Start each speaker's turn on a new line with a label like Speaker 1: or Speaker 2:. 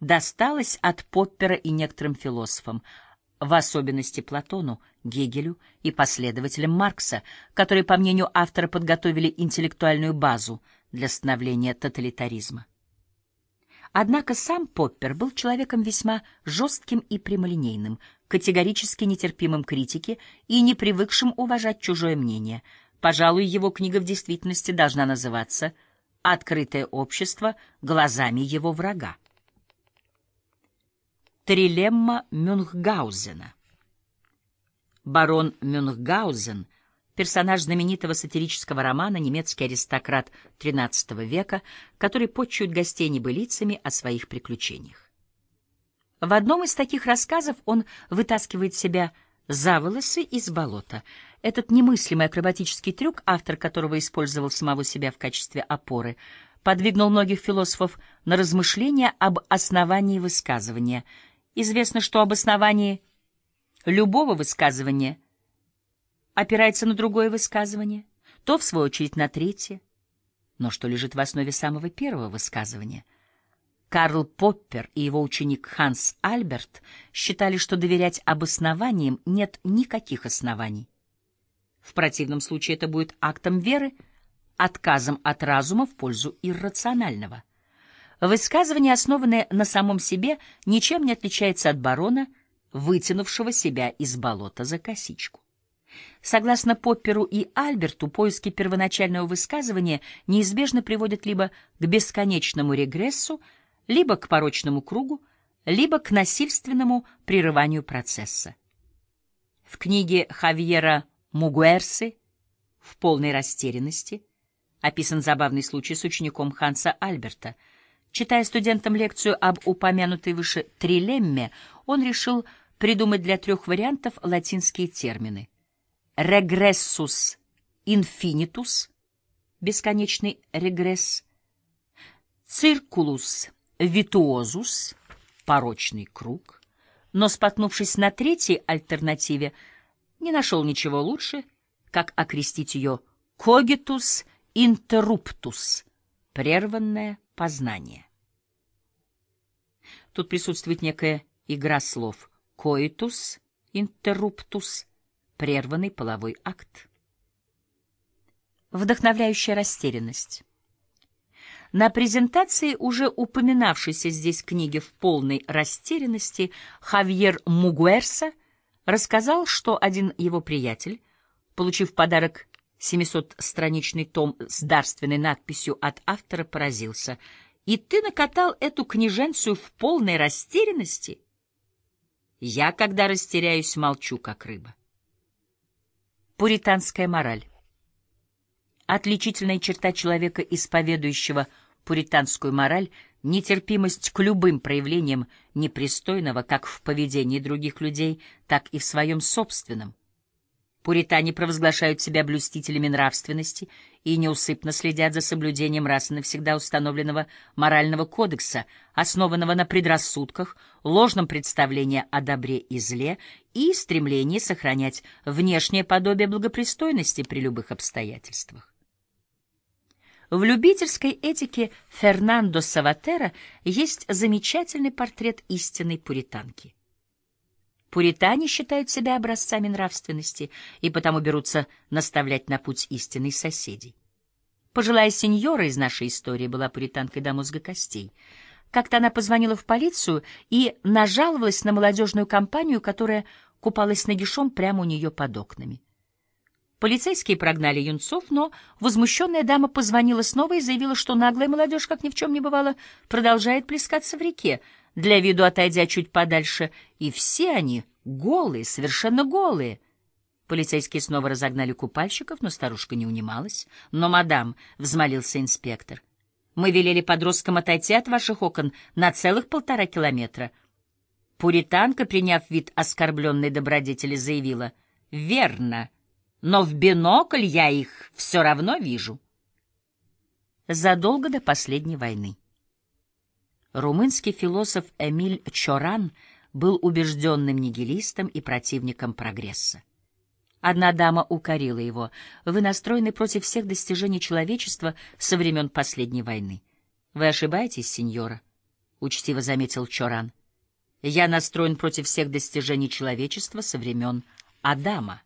Speaker 1: досталось от Поппера и некоторым философам, в особенности Платону, Гегелю и последователям Маркса, которые, по мнению автора, подготовили интеллектуальную базу для становления тоталитаризма. Однако сам Поппер был человеком весьма жестким и прямолинейным, категорически нетерпимым критике и не привыкшим уважать чужое мнение. Пожалуй, его книга в действительности должна называться «Открытое общество глазами его врага». Трилемма Мюнхгаузена Барон Мюнхгаузен — персонаж знаменитого сатирического романа «Немецкий аристократ XIII века», который почует гостей небылицами о своих приключениях. В одном из таких рассказов он вытаскивает себя за волосы из болота. Этот немыслимый акробатический трюк, автор которого использовал самого себя в качестве опоры, подвигнул многих философов на размышления об основании высказывания. Известно, что об основании любого высказывания – опирается на другое высказывание, то, в свою очередь, на третье. Но что лежит в основе самого первого высказывания? Карл Поппер и его ученик Ханс Альберт считали, что доверять обоснованиям нет никаких оснований. В противном случае это будет актом веры, отказом от разума в пользу иррационального. Высказывание, основанное на самом себе, ничем не отличается от барона, вытянувшего себя из болота за косичку. Согласно Попперу и Альберту, поиски первоначального высказывания неизбежно приводят либо к бесконечному регрессу, либо к порочному кругу, либо к насильственному прерыванию процесса. В книге Хавьера Мугуэрсы «В полной растерянности» описан забавный случай с учеником Ханса Альберта. Читая студентам лекцию об упомянутой выше трилемме, он решил придумать для трех вариантов латинские термины — регрессус инфинитус, бесконечный регресс, циркулус витуозус, порочный круг, но, споткнувшись на третьей альтернативе, не нашел ничего лучше, как окрестить ее когитус интерруптус, прерванное познание. Тут присутствует некая игра слов coitus интерруптус прерванный половой акт. Вдохновляющая растерянность. На презентации уже упоминавшейся здесь книги в полной растерянности Хавьер Мугуэрса рассказал, что один его приятель, получив подарок 700-страничный том с дарственной надписью от автора, поразился. «И ты накатал эту книженцию в полной растерянности?» «Я, когда растеряюсь, молчу, как рыба». Пуританская мораль. Отличительная черта человека, исповедующего пуританскую мораль, нетерпимость к любым проявлениям непристойного как в поведении других людей, так и в своем собственном. Пуритане провозглашают себя блюстителями нравственности и неусыпно следят за соблюдением раз и навсегда установленного морального кодекса, основанного на предрассудках, ложном представлении о добре и зле и стремлении сохранять внешнее подобие благопристойности при любых обстоятельствах. В любительской этике Фернандо Саватера есть замечательный портрет истинной пуританки. Пуритане считают себя образцами нравственности и потому берутся наставлять на путь истинных соседей. Пожилая сеньора из нашей истории была пуританкой до мозга костей. Как-то она позвонила в полицию и нажаловалась на молодежную компанию, которая купалась нагишом прямо у нее под окнами. Полицейские прогнали юнцов, но возмущенная дама позвонила снова и заявила, что наглая молодежь, как ни в чем не бывало, продолжает плескаться в реке, для виду отойдя чуть подальше, и все они голые, совершенно голые. Полицейские снова разогнали купальщиков, но старушка не унималась. «Но, мадам», — взмолился инспектор, — «мы велели подросткам отойти от ваших окон на целых полтора километра». Пуританка, приняв вид оскорбленной добродетели, заявила, «Верно» но в бинокль я их все равно вижу. Задолго до последней войны. Румынский философ Эмиль Чоран был убежденным нигилистом и противником прогресса. Одна дама укорила его. «Вы настроены против всех достижений человечества со времен последней войны. Вы ошибаетесь, сеньора. — учтиво заметил Чоран. «Я настроен против всех достижений человечества со времен Адама».